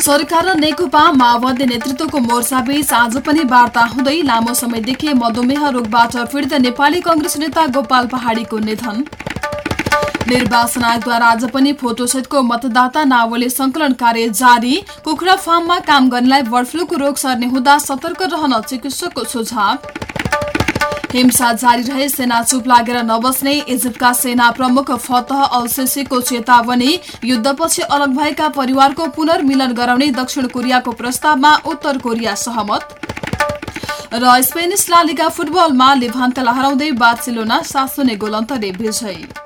सरकार र नेकपा माओवादी नेतृत्वको मोर्चाबीच आज पनि वार्ता हुँदै लामो समयदेखि मधुमेह रोगबाट पीडित नेपाली कंग्रेस नेता गोपाल पहाडीको निधन। निर्वाचन आयोगद्वारा आज पनि फोटोसहितको मतदाता नावली संकलन कार्य जारी। कुखुरा फार्ममा काम गर्नेलाई बर्ड फ्लूको रोग सर्ने हुँदा सतर्क रहन चिकित्सकको सुझाव। हिंसा जारी रहे सेना चुप लागेर नबस्ने इजिप्टका सेना प्रमुख फतह अल्सेसीको चेतावनी युद्धपछि अलग भएका परिवारको पुनर्मिलन गराउने दक्षिण कोरियाको प्रस्तावमा उत्तर कोरिया सहमत। र स्पेनिस लालिगा फुटबलमा लिभान्तलाई हराउँदै बार्सिलोना सासुने गोलन्तले विजय।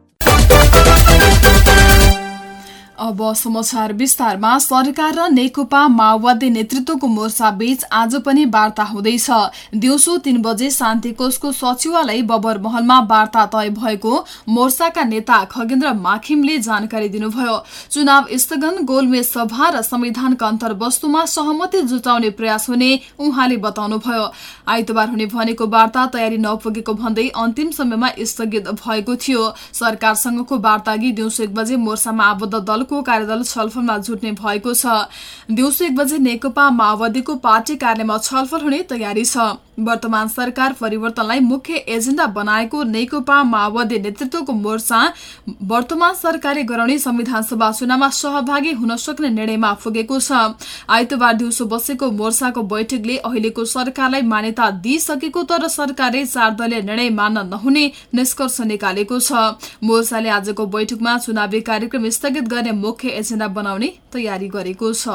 अब समाचार विस्तारमा। सरकार र नेकपा माओवादी नेतृत्वको मोर्चा बीच आज पनि वार्ता हुँदैछ। दिउँसो तीन बजे शान्ति कोषको सचिवालय बबर महलमा वार्ता तय भएको मोर्चाका नेता खगेन्द्र माखिमले जानकारी दिनुभयो। चुनाव स्थगन गोलमेज सभा र संविधानका अन्तर्वस्तुमा सहमति जुटाउने प्रयास हुने उहाँले बताउनुभयो। आइतबार हुने भनेको वार्ता तयारी नपुगेको भन्दै अन्तिम समयमा स्थगित भएको थियो। सरकारसँगको वार्ता अघि दिउँसो एक बजे मोर्चामा आबद्ध दलको को कार्यदल छलफलमा जुट्ने भएको छ। दिउँसो एक बजे नेकपा माओवादीको पार्टी कार्यालयमा छलफल हुने तयारी छ। वर्तमान सरकार परिवर्तनलाई मुख्य एजेण्डा बनाएको नेकपा माओवादी नेतृत्वको मोर्चा वर्तमान सरकारले गराउने संविधान सभा चुनावमा सहभागी हुन सक्ने निर्णयमा पुगेको छ। आइतबार दिउँसो बसेको मोर्चाको बैठकले अहिलेको सरकारलाई मान्यता दिइसकेको तर सरकारले चार निर्णय मान्न नहुने निष्कर्ष निकालेको छ। मोर्चाले आजको बैठकमा चुनावी कार्यक्रम स्थगित गर्ने मुख्य एजेण्डा बनाउने तयारी गरेको छ।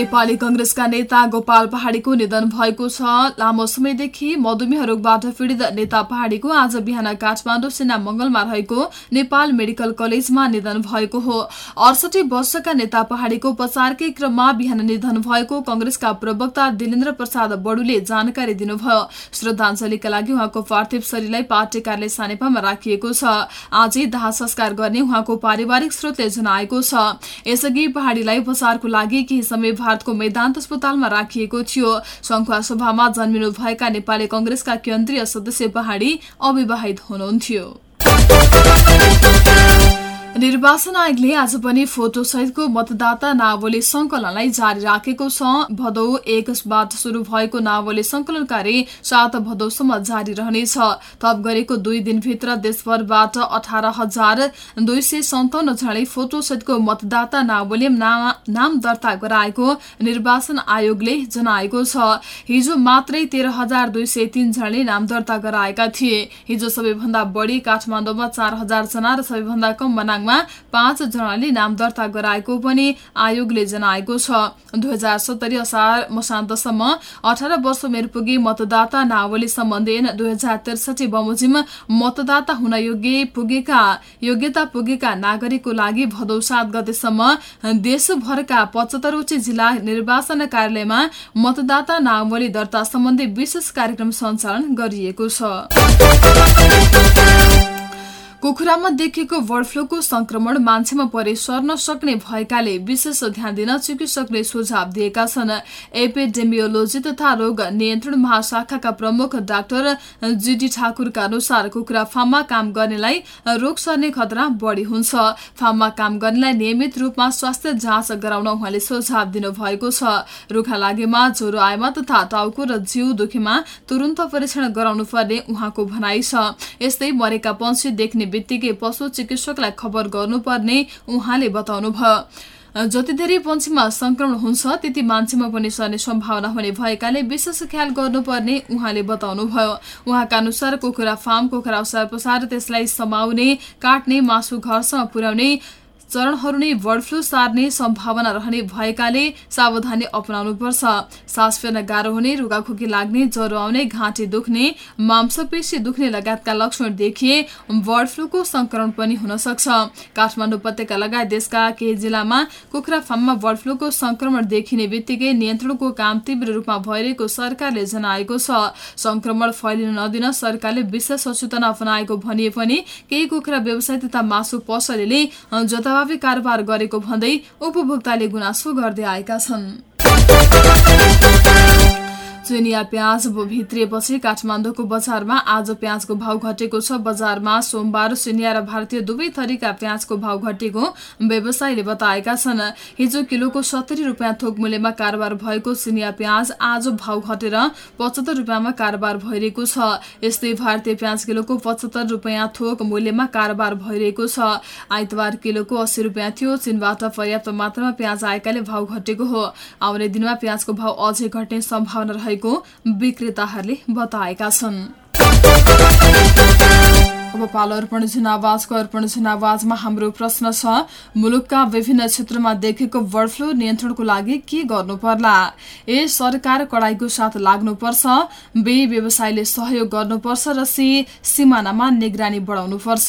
नेपाली कंग्रेसका नेता गोपाल पहाड़ीको निधन भएको छ। लामो समयदेखि मधुमेह रोगबाट पीड़ित नेता पहाड़ीको आज बिहान काठमाडौँ सेना मंगलमा रहेको नेपाल मेडिकल कलेजमा निधन भएको हो। अडसठी वर्षका नेता पहाड़ीको उपचारकै क्रममा बिहान निधन भएको कंग्रेसका प्रवक्ता दिलेन्द्र प्रसाद बडुले जानकारी दिनुभयो। श्रद्धाञ्जलीका लागि उहाँको पार्थिव शरीरलाई पार्टी कार्यालय सानेपामा राखिएको छ। आजै दाह संस्कार गर्ने उहाँको पारिवारिक स्रोतले जनाएको छ। यसअघि पहाड़ीलाई उपचारको लागि केही समय भारतको मैदान्त अस्पतालमा राखिएको थियो। संखुवा सभामा जन्मिनु भएका नेपाली कंग्रेसका केन्द्रीय सदस्य पहाड़ी अविवाहित हुनुहुन्थ्यो। निर्वाचन आयोगले आज पनि फोटो सहितको मतदाता नावली संकलनलाई जारी राखेको छ। भदौ एकबाट शुरू भएको नावली संकलन कार्य सात भदौसम्म जारी रहनेछ। थप गरेको दुई दिनभित्र देशभरबाट अठार हजार दुई सय सन्ताउन्न जनाले फोटो सहितको मतदाता नावली नाम दर्ता गराएको निर्वाचन आयोगले जनाएको छ। हिजो मात्रै तेह्र हजार दुई सय नाम दर्ता गराएका थिए। हिजो सबैभन्दा बढी काठमाडौँमा चार हजार जना र सबैभन्दा कम मनाङमा पाँच जनाले नाम दर्ता गराएको पनि आयोगले जनाएको छ। दुई हजार सत्तरी असार मसान्तसम्म अठार वर्ष उमेर पुगे मतदाता नावली सम्बन्धीन दुई हजार त्रिसठी बमोजिम मतदाता हुन योग्य पुगेका योग्यता पुगेका नागरिकको लागि भदौ सात गतेसम्म देशभरका पचहत्तरवटै जिल्ला निर्वाचन कार्यालयमा मतदाता नावली दर्ता सम्बन्धी विशेष कार्यक्रम सञ्चालन गरिएको छ। कुखुरामा देखिएको बर्ड फ्लूको संक्रमण मान्छेमा परे सर्न सक्ने भएकाले विशेष ध्यान दिन चिकित्सकले सुझाव दिएका छन्। एपिडेमियोलोजी तथा रोग नियन्त्रण महाशाखाका प्रमुख डाक्टर जीडी ठाकुरका अनुसार कुखुरा फार्ममा काम गर्नेलाई रोग सर्ने खतरा बढी हुन्छ। फार्ममा काम गर्नेलाई नियमित रूपमा स्वास्थ्य जाँच गराउन उहाँले सुझाव दिनुभएको छ। रुखा लागेमा ज्वरो आएमा तथा टाउको र जिउ दुखेमा तुरन्त परीक्षण गराउनु पर्ने उहाँको भनाइ छ। यस्तै मरेका पंक्षी देख्ने बित्तिकै पशु चिकित्सकलाई खबर गर्नुपर्ने उहाँले बताउनुभयो। जति धेरै पन्छीमा संक्रमण हुन्छ त्यति मान्छेमा पनि सर्ने सम्भावना हुने भएकाले विशेष ख्याल गर्नुपर्ने उहाँले बताउनुभयो। उहाँका अनुसार कुखुरा फार्म कुखुरा ओसार पसार त्यसलाई समाउने काट्ने मासु घरसम्म पुर्याउने चरणहरू नै बर्ड फ्लू सार्ने सम्भावना रहने भएकाले सावधानी अपनाउनुपर्छ। सास फेर्न गाह्रो हुने रुगाखोकी लाग्ने ज्वरो आउने घाँटी दुख्ने मांसपेशी दुख्ने लगायतका लक्षण देखिए बर्ड फ्लूको संक्रमण पनि हुन सक्छ। काठमाडौँ उपत्यका लगायत देशका केही जिल्लामा कुखुरा फार्ममा बर्ड फ्लूको संक्रमण देखिने बित्तिकै नियन्त्रणको काम तीव्र रूपमा भइरहेको सरकारले जनाएको छ। संक्रमण फैलिन नदिन सरकारले विशेष सचेतना अपनाएको भनिए पनि केही कुखुरा व्यवसाय तथा मासु पसलेले जताभावी कारोबार गरेको भन्दै उपभोक्ताले गुनासो गर्दै आएका छन्। चुनिया प्याज भित्रिएपछि काठमाडौँको बजारमा आज प्याजको भाव घटेको छ। बजारमा सोमबार सिनिया र भारतीय दुवै थरीका प्याजको भाव घटेको व्यवसायीले बताएका छन्। हिजो किलोको सत्तरी रुपियाँ थोक मूल्यमा कारोबार भएको सिनिया प्याज आज भाव घटेर पचहत्तर रुपियाँमा कारोबार भइरहेको छ। यस्तै भारतीय प्याज किलोको पचहत्तर रुपियाँ थोक मूल्यमा कारोबार भइरहेको छ। आइतबार किलोको अस्सी रुपियाँ थियो। चीनबाट पर्याप्त मात्रामा प्याज आएकाले भाव घटेको हो। आउने दिनमा प्याजको भाव अझै घट्ने सम्भावना रहेको भएको विक्रेताहरूले बताएका छन्। अब पालो अर्पण जनावाजको अर्पण जनावाजमा हाम्रो प्रश्न छ मुलुकका विभिन्न क्षेत्रमा देखेको बर्ड फ्लू नियन्त्रणको लागि के गर्नु पर्ला? ए सरकार कडाईको साथ लाग्नुपर्छ बे व्यवसायले सहयोग गर्नुपर्छ र सी सिमानामा निगरानी बढाउनुपर्छ।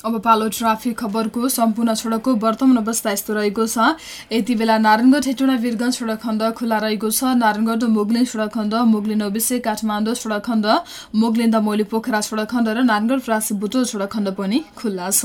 अब पालो ट्राफिक खबरको सम्पूर्ण सडकको वर्तमान अवस्था यस्तो रहेको छ। यति बेला नारायणगढ हेटुडा वीरगंज सडक खण्ड खुला रहेको छ। नारायणगढ मुगलिन सडक खण्ड मुगलिन ओबिसे काठमाडौँ सडक खण्ड मुगलिन दमोली पोखरा सडक खण्ड र नारायणगढ प्रासी बुटोल सडक खण्ड पनि खुल्ला छ।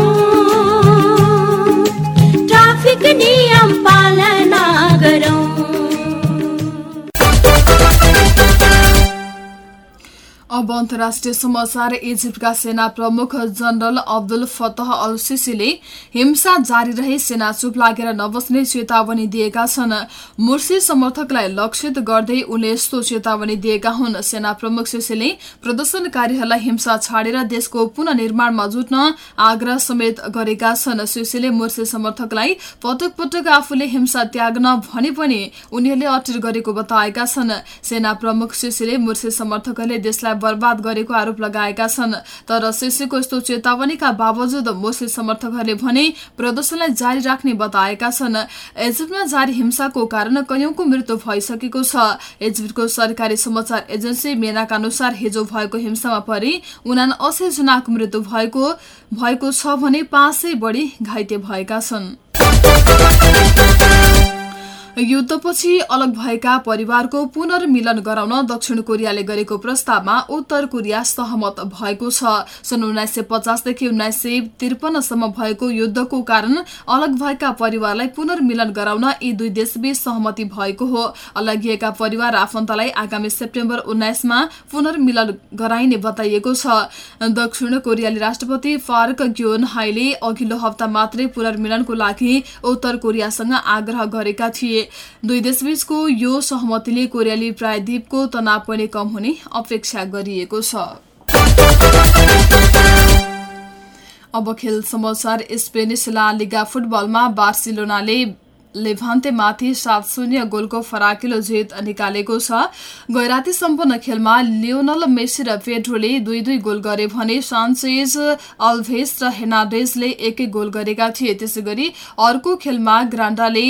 अब अन्तर्राष्ट्रिय समाचार इजिप्टका सेना प्रमुख जनरल अब्दुल फतह अल सिसीले हिंसा जारी रहे सेना चुप लागेर नबस्ने चेतावनी दिएका छन्। मुर्सी समर्थकलाई लक्षित गर्दै उनले यस्तो चेतावनी दिएका हुन्। सेना प्रमुख सिसीले प्रदर्शनकारीहरूलाई हिंसा छाडेर देशको पुननिर्माणमा जुट्न आग्रह समेत गरेका छन्। सिसीले मुर्सी समर्थकलाई पटक पटक आफूले हिंसा त्याग्न भने पनि उनीहरूले अटेर गरेको बताएका छन्। सेना प्रमुख सिसीले मुर्सी समर्थकहरूले देशलाई बर्बाद गरेको आरोप लगाएका छन्। तर सिसीको यस्तो चेतावनीका बावजुद मुस्लिम समर्थकहरूले भने प्रदर्शनलाई जारी राख्ने बताएका छन्। इजिप्टमा जारी हिंसाको कारण कैयौंको मृत्यु भइसकेको छ। इजिप्टको सरकारी समाचार एजेन्सी मेनाका अनुसार हिजो भएको हिंसामा परि उना असी जनाको मृत्यु भएको भएको छ भने पाँच सय बढी घाइते भएका छन्। युद्धपछि अलग भएका परिवारको पुनर्मिलन गराउन दक्षिण कोरियाले गरेको प्रस्तावमा उत्तर कोरिया सहमत भएको छ। सन् उन्नाइस सय पचासदेखि उन्नाइस सय त्रिपन्नसम्म भएको युद्धको कारण अलग भएका परिवारलाई पुनर्मिलन गराउन यी दुई देशबीच सहमति भएको हो। अलगिएका परिवार आफन्तलाई आगामी सेप्टेम्बर उन्नाइसमा पुनर्मिलन गराइने बताइएको छ। दक्षिण कोरियाली राष्ट्रपति फार्क ग्योन हाईले अघिल्लो हप्ता मात्रै पुनर्मिलनको लागि उत्तर कोरियासँग आग्रह गरेका थिए। दुई देशबीचको यो सहमतिले कोरियाली प्रायद्वीपको तनाव पनि कम हुने अपेक्षा गरिएको छ। अब खेल समाचार स्पेनिस ला लिगा फुटबलमा बार्सिलोनाले लेभान्तेमाथि सात शून्य गोलको फराकिलो जित निकालेको छ। गैराती सम्पन्न खेलमा लियोनल मेसी र पेड्रोले दुई दुई गोल गरे भने सान्चेज अल्भेस र हेनाडेजले एकै गोल गरेका थिए। त्यसै अर्को खेलमा ग्रान्डाले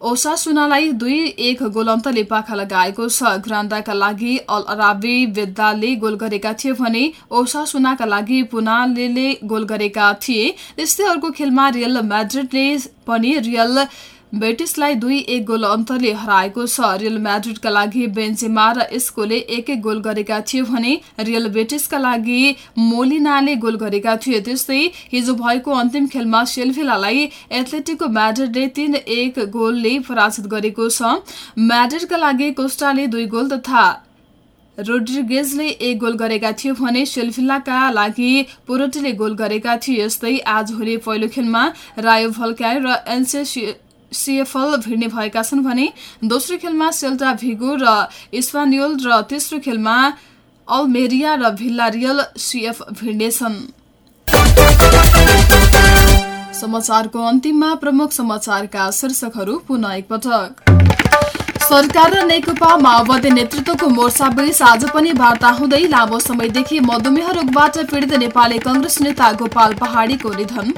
ओसासुनालाई दुई एक गोल अन्तले पाखा लगाएको छ। ग्रान्दाका लागि अल अराबी वेद्दाले गोल गरेका थिए भने ओसासुनाका लागि पुनाले गोल गरेका थिए। त्यस्तै अर्को खेलमा रियल म्याड्रिडले पनि रियल बेटिसलाई दुई एक गोल अन्तरले हराएको छ। रियल म्याड्रिडका लागि बेन्जेमा र एस्कोले एक एक गोल गरेका थिए भने रियल बेटिसका लागि मोलिनाले गोल गरेका थिए। त्यस्तै हिजो भएको अन्तिम खेलमा सेल्फिलालाई एथलेटिको म्याड्रिडले तीन एक गोलले पराजित गरेको छ। म्याड्रिडका लागि कोस्टाले दुई गोल तथा रोड्रिगेजले एक गोल गरेका थिए भने सेल्फिल्लाका लागि पोरोटीले गोल गरेका थिए। यस्तै आज होली पहिलो खेलमा रायो भल्काय र एनसे सिएफएल भिड्ने भएका छन् भने दोस्रो खेलमा सेल्टा भिगो र इस्पानियोल र तेस्रो खेलमा अल्मेरिया र भिल्लारियल सिएफ भिड्नेछन् समाचारको अन्तिममा प्रमुख समाचारका शीर्षकहरू पुनः एकपटक। सरकार र नेकपा माओवादी नेतृत्वको मोर्चाबीच आज पनि वार्ता हुँदै लामो समयदेखि मधुमेह रोगबाट पीड़ित नेपाली कंग्रेस नेता गोपाल पहाड़ीको निधन।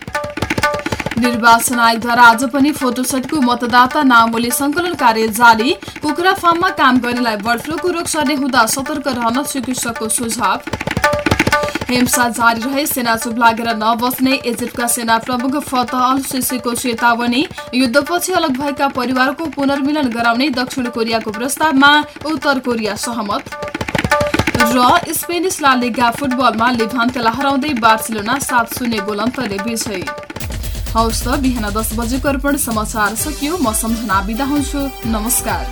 निर्वाचन आयोगद्वारा आज पनि फोटोसेटको मतदाता नामोली संकलन कार्य जारी। कुखुरा फार्ममा काम गर्नेलाई बर्ड फ्लूको रोग सर्ने हुँदा सतर्क रहन चिकित्सकको सुझाव। हिंसा जारी रहे सेना चुप लागेर नबस्ने इजिप्टका सेना प्रमुख फतह अल सिसीको चेतावनी। युद्धपछि अलग भएका परिवारको पुनर्मिलन गराउने दक्षिण कोरियाको प्रस्तावमा उत्तर कोरिया सहमत। र स्पेनिस ला लिगा फुटबलमा लिभान्तेलाई हराउँदै बार्सिलोना सात शून्य गोल अन्तरले विजयी। हौस् त बिहान दस बजेको अर्पण समाचार सकियो। म सम्झना बिदा हुन्छु। नमस्कार।